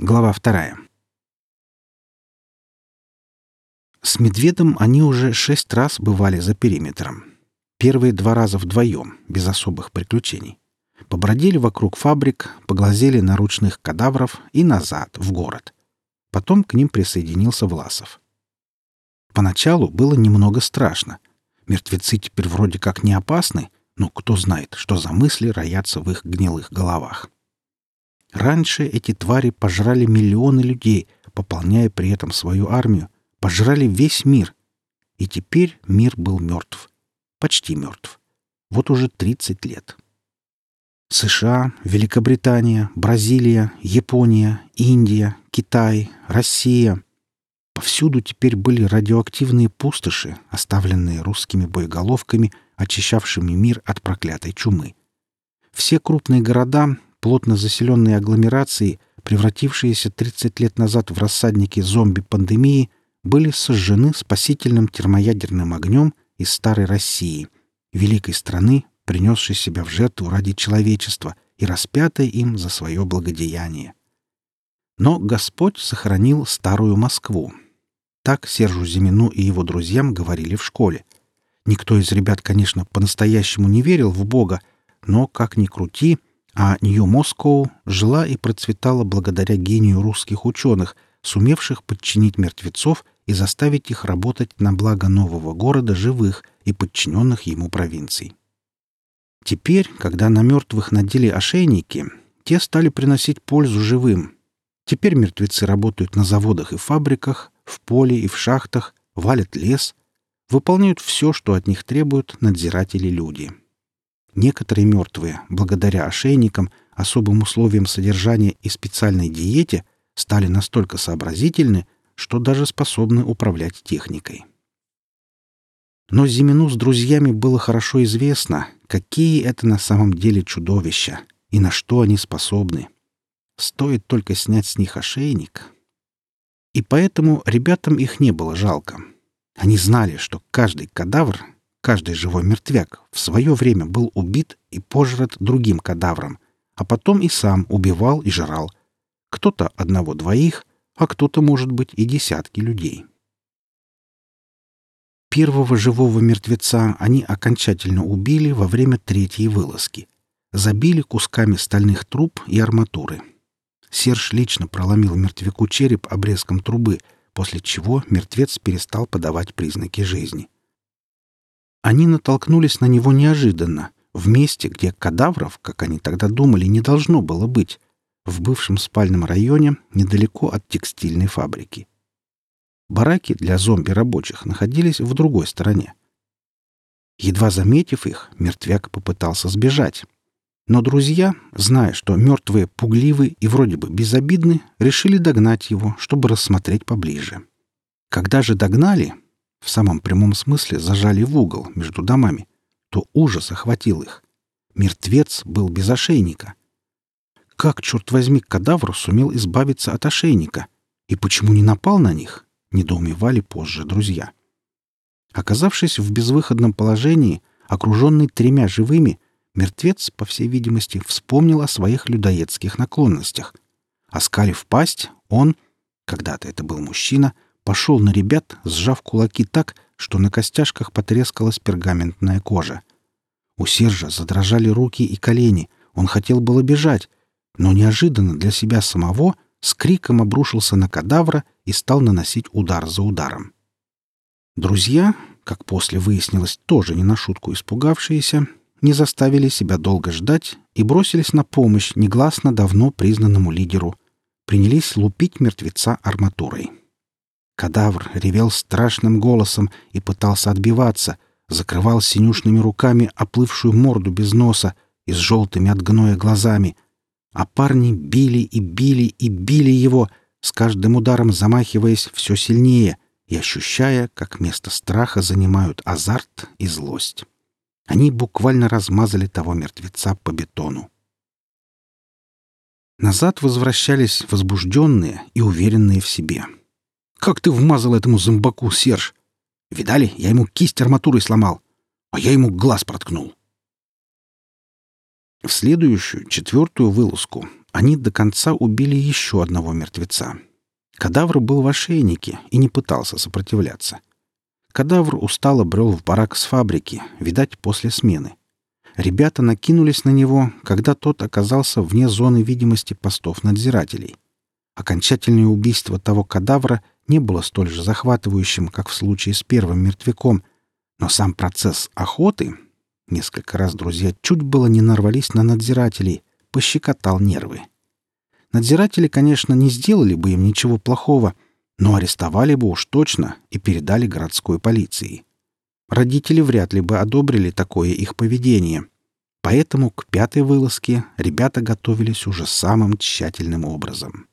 Глава вторая. С медведом они уже шесть раз бывали за периметром. Первые два раза вдвоем, без особых приключений. Побродили вокруг фабрик, поглазели на ручных кадавров и назад, в город. Потом к ним присоединился Власов. Поначалу было немного страшно. Мертвецы теперь вроде как не опасны, но кто знает, что за мысли роятся в их гнилых головах. Раньше эти твари пожрали миллионы людей, пополняя при этом свою армию, пожрали весь мир. И теперь мир был мертв. Почти мертв. Вот уже 30 лет. США, Великобритания, Бразилия, Япония, Индия, Китай, Россия. Повсюду теперь были радиоактивные пустоши, оставленные русскими боеголовками, очищавшими мир от проклятой чумы. Все крупные города, плотно заселенные агломерации, превратившиеся 30 лет назад в рассадники зомби-пандемии, были сожжены спасительным термоядерным огнем из старой России, великой страны, принесшей себя в жертву ради человечества и распятой им за свое благодеяние. Но Господь сохранил старую Москву. Так Сержу Зимину и его друзьям говорили в школе. Никто из ребят, конечно, по-настоящему не верил в Бога, но, как ни крути, а Нью-Москоу жила и процветала благодаря гению русских ученых, сумевших подчинить мертвецов и заставить их работать на благо нового города живых и подчиненных ему провинций. Теперь, когда на мертвых надели ошейники, те стали приносить пользу живым. Теперь мертвецы работают на заводах и фабриках, в поле и в шахтах, валят лес, выполняют все, что от них требуют надзиратели-люди. Некоторые мертвые, благодаря ошейникам, особым условиям содержания и специальной диете, стали настолько сообразительны, что даже способны управлять техникой. Но Зимину с друзьями было хорошо известно, какие это на самом деле чудовища и на что они способны. Стоит только снять с них ошейник. И поэтому ребятам их не было жалко. Они знали, что каждый кадавр Каждый живой мертвяк в свое время был убит и пожрат другим кадавром, а потом и сам убивал и жрал. Кто-то одного-двоих, а кто-то, может быть, и десятки людей. Первого живого мертвеца они окончательно убили во время третьей вылазки. Забили кусками стальных труб и арматуры. Серж лично проломил мертвяку череп обрезком трубы, после чего мертвец перестал подавать признаки жизни. Они натолкнулись на него неожиданно, в месте, где кадавров, как они тогда думали, не должно было быть, в бывшем спальном районе недалеко от текстильной фабрики. Бараки для зомби-рабочих находились в другой стороне. Едва заметив их, мертвяк попытался сбежать. Но друзья, зная, что мертвые пугливы и вроде бы безобидны, решили догнать его, чтобы рассмотреть поближе. Когда же догнали, в самом прямом смысле зажали в угол между домами, то ужас охватил их. Мертвец был без ошейника. Как, черт возьми, кадавр сумел избавиться от ошейника? И почему не напал на них? Недоумевали позже друзья. Оказавшись в безвыходном положении, окруженный тремя живыми, мертвец, по всей видимости, вспомнил о своих людоедских наклонностях. Оскалив пасть, он, когда-то это был мужчина, — пошел на ребят, сжав кулаки так, что на костяшках потрескалась пергаментная кожа. У Сержа задрожали руки и колени. Он хотел было бежать, но неожиданно для себя самого с криком обрушился на кадавра и стал наносить удар за ударом. Друзья, как после выяснилось, тоже не на шутку испугавшиеся, не заставили себя долго ждать и бросились на помощь негласно давно признанному лидеру. Принялись лупить мертвеца арматурой. Кадавр ревел страшным голосом и пытался отбиваться, закрывал синюшными руками оплывшую морду без носа и с желтыми от гноя глазами. А парни били и били и били его, с каждым ударом замахиваясь все сильнее и ощущая, как место страха занимают азарт и злость. Они буквально размазали того мертвеца по бетону. Назад возвращались возбужденные и уверенные в себе — как ты вмазал этому зомбаку, Серж? Видали, я ему кисть арматурой сломал, а я ему глаз проткнул. В следующую, четвертую вылазку они до конца убили еще одного мертвеца. Кадавр был в ошейнике и не пытался сопротивляться. Кадавр устало брел в барак с фабрики, видать, после смены. Ребята накинулись на него, когда тот оказался вне зоны видимости постов надзирателей. Окончательное убийство того кадавра не было столь же захватывающим, как в случае с первым мертвяком, но сам процесс охоты... Несколько раз друзья чуть было не нарвались на надзирателей, пощекотал нервы. Надзиратели, конечно, не сделали бы им ничего плохого, но арестовали бы уж точно и передали городской полиции. Родители вряд ли бы одобрили такое их поведение. Поэтому к пятой вылазке ребята готовились уже самым тщательным образом.